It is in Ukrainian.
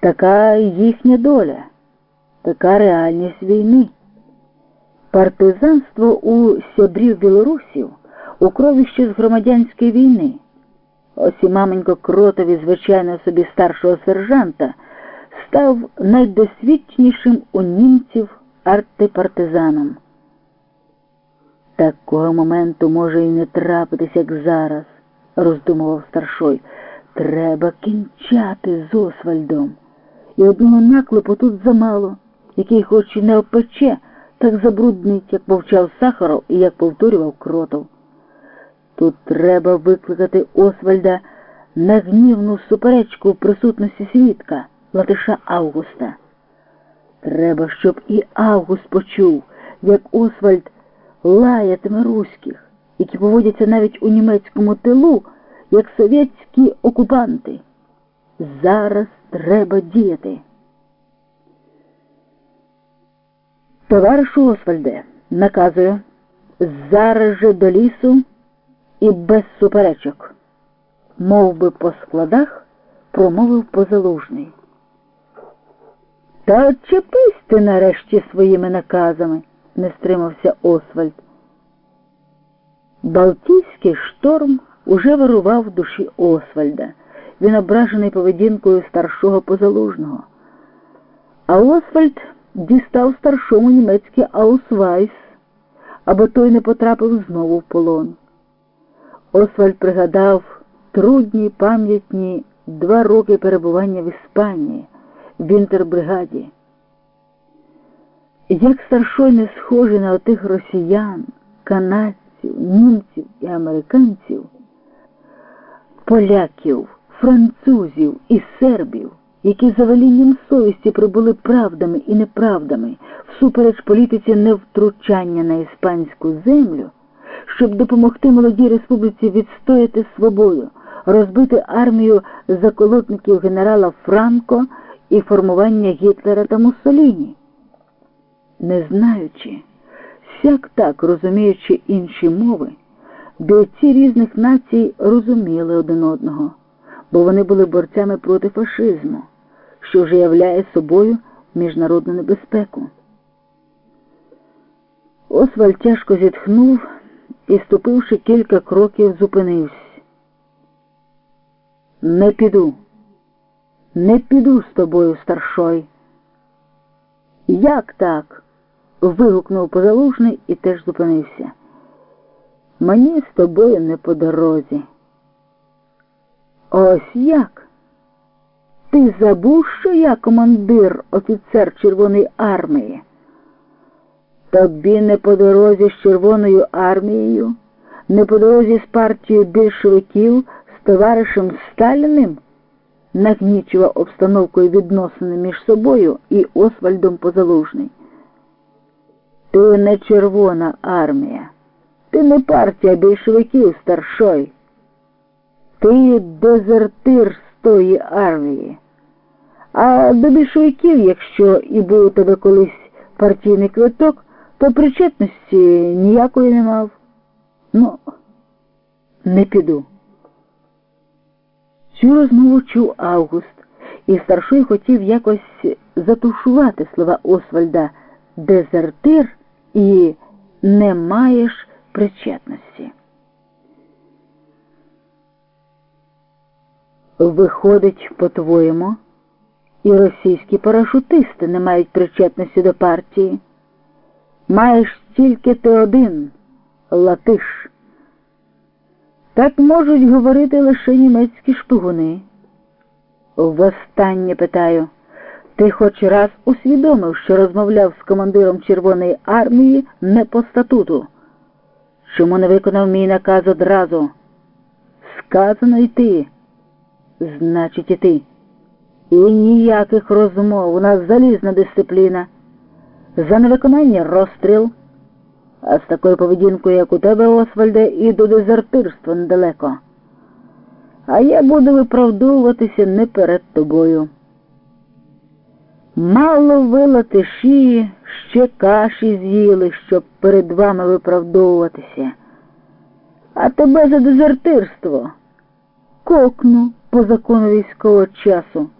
Така їхня доля, така реальність війни. Партизанство у сябрів білорусів у крові з громадянської війни. Ось і маменько кротові, звичайно собі старшого сержанта, став найдосвідченішим у німців артипартизаном. Такого моменту може і не трапитись, як зараз, роздумував старшой. Треба кінчати з Освальдом. І одного наклепу тут замало, який хоч і не опече, так забруднить, як повчав Сахаров і як повторював кротов. Тут треба викликати Освальда на гнівну суперечку в присутності свідка, латиша Августа. Треба, щоб і Август почув, як Освальд лаятиме руських, які поводяться навіть у німецькому тилу, як совєтські окупанти. Зараз треба діяти. Товаришу Освальде, наказую, зараз же до лісу і без суперечок. Мов би по складах промовив позалужний. Та отчепись ти нарешті своїми наказами, не стримався Освальд. Балтійський шторм уже вирував душі Освальда. Він ображений поведінкою старшого позалужного. А Освальд дістав старшому німецький аусвайс, аби той не потрапив знову в полон. Освальд пригадав трудні пам'ятні два роки перебування в Іспанії, в інтербригаді. Як старшой не схожий на отих росіян, канадців, німців і американців, поляків, французів і сербів, які за велінням совісті прибули правдами і неправдами всупереч політиці невтручання на іспанську землю щоб допомогти молодій республіці відстояти свободу, розбити армію заколотників генерала Франко і формування Гітлера та Муссоліні. Не знаючи, всяк так розуміючи інші мови, бійці різних націй розуміли один одного, бо вони були борцями проти фашизму, що вже являє собою міжнародну небезпеку. Освальд тяжко зітхнув і, ступивши кілька кроків, зупинився. Не піду, не піду з тобою, старшой. Як так? вигукнув позалужний і теж зупинився. Мені з тобою не по дорозі. Ось як? Ти забув, що я командир офіцер Червоної армії? Тобі не по дорозі з Червоною армією, не по дорозі з партією більшовиків, з товаришем Сталіним, нагнічував обстановкою відносини між собою і Освальдом Позалужний. Ти не Червона армія, ти не партія більшовиків старшой. Ти дезертир з тої армії. А до більшовиків, якщо і був у тебе колись партійний квиток, то причетності ніякої не мав. Ну, не піду. Цю розмову чув Август, і старший хотів якось затушувати слова Освальда дезертир і не маєш причетності. Виходить, по-твоєму, і російські парашутисти не мають причетності до партії. Маєш тільки ти один, латиш. Так можуть говорити лише німецькі шпигуни. Востаннє питаю, ти хоч раз усвідомив, що розмовляв з командиром Червоної армії не по статуту? Чому не виконав мій наказ одразу? Сказано йти, значить, іти. І ніяких розмов, у нас залізна дисципліна. За невиконання розстріл, а з такою поведінкою, як у тебе, Освальде, і до дезертирства недалеко. А я буду виправдовуватися не перед тобою. Мало вилати шиї, ще каші з'їли, щоб перед вами виправдовуватися. А тебе за дезертирство кокну по закону військового часу.